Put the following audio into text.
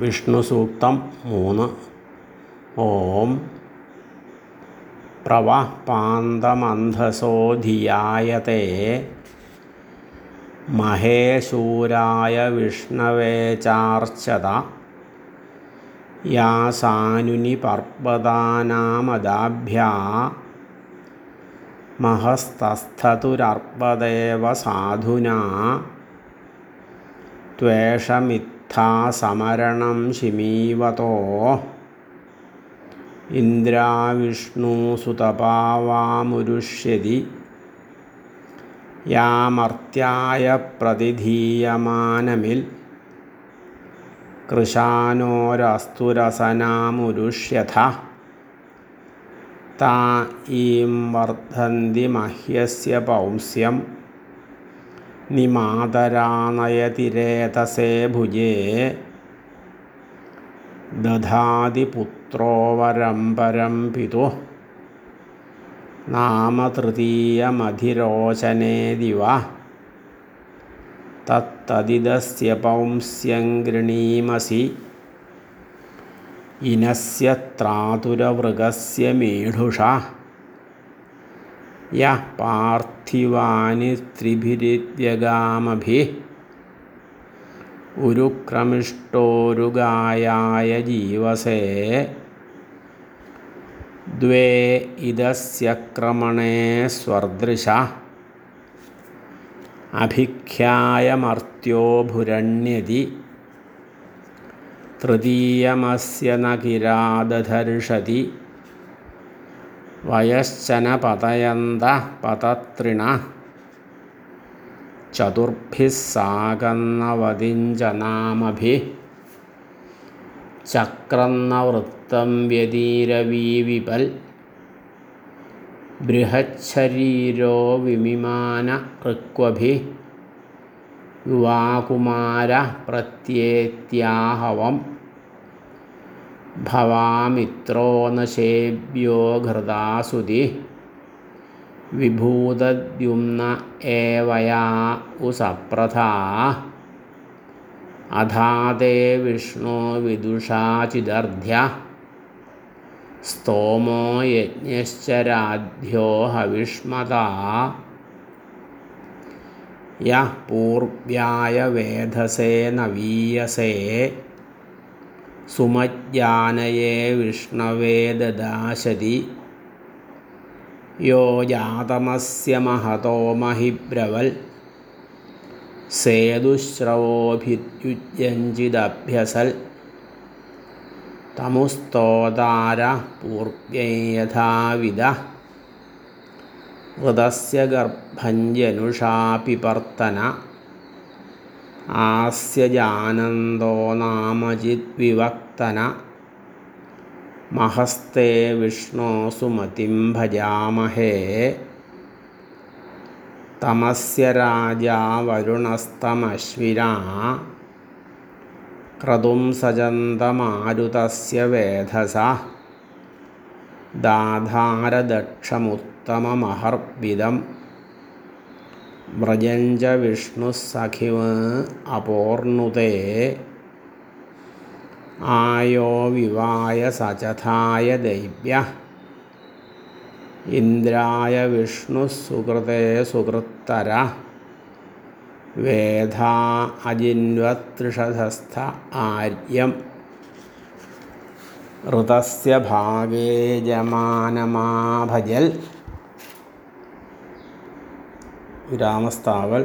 വിഷ്ണുസൂക്തം മൂന്ന്. ഓം പ്രവഃപാന്തമന്ധസോ ധിയായത്തെ മഹേശൂരായ വിഷ്ണവേ ചാർച്ചത. യാ സാനുനി പർവതാനാമദാഭ്യാ മഹസ്തസ്ഥതുരർപ്പദേവ സാധുനാ ത്വേഷമിത്ഥാ സമരണം ശിമീവതോ ഇന്ദ്രാവിഷ്ണുസുതപാവാമുരുഷ്യതി യാമർത്യായ പ്രതിധീയമാനമിൽ കൃശാനോരസ്തുരസനാമുരുഷ്യഥ താ ഈം വർദ്ധന്തി മഹ്യസ്യ പൗംസ്യം നിമാതരാനയതിരേതസേ ഭുജേ. ദധാതി പുത്രോ വരം പിതു. നാമ ദിവ. തത്തതിദസ്യ പൗംസ്യം ഗൃണീമസി. ഇനസ്യ മേഢുഷ यः पार्थिवानि त्रिभिरित्यगामभिः उरुक्रमिष्टोरुगायाय जीवसे द्वे इदस्यक्रमणे अभिख्यायमर्त्यो भुरण्यति तृतीयमस्य न किरादधर्षति വയശ്ചന പതയന്ത പതത്രിണ ചതുർഭിः സാകന്നവതിഞ്ചനാമഭി ചക്രന്ന വൃത്തം വ്യതീരവീവിപൽ ബൃഹച്ഛരീരോ വിമിമാന ഋക്വഭി യുവാകുമാര പ്രത്യേത്യാഹവം भवामित्रो न सेव्यो घृता सुधि विभूदद्युम्न एवया उसप्रथा। अधाते विष्णो विदुषा चिदर्ध्य। स्तोमो यज्ञश्च राध्यो हविष्मता। यः पूर्व्याय वेधसे न वीयसे। സുമജ്ജാനയേ വിഷ്ണവേ ദദാശതി. യോ ജാതമസ്യ മഹതോ മഹിബ്രവൽ. സേതുശ്രവോഭിയുജ്യഞ്ചിദഭ്യസൽ തമുസ്തോതാര പൂർവ്യയഥാവിധ ഋതസ്യ ഗർഭഞ്ജനുഷാ പിപർത്തന ആസ്യ നാമജിത് വിവക്തന മഹസ്തേ വിഷ്ണോ സുമതിം ഭജാമഹേ. തമസ്യ രാജാ വരുണസ്തമശ്വിനാ. ക്രതും സജന്തമാരുതസ്യ വേധസ. ദാധാരദക്ഷമുത്തമമഹർവിദം. വ്രജഞ്ച വിഷ്ണുസഖിവ് അപോർണുതേ. ആയോ വിവായ സചഥായ ദൈവ്യ. ഇന്ദ്രായ വിഷ്ണു സുഹൃതേ സുഹൃത്തര. വേദ അജിൻവത്രിഷധസ്ഥ ആര്യം. ഋതസ്യ ഭാഗേ ജമാനമാഭജൽ. വിരാമസ്ഥാവൽ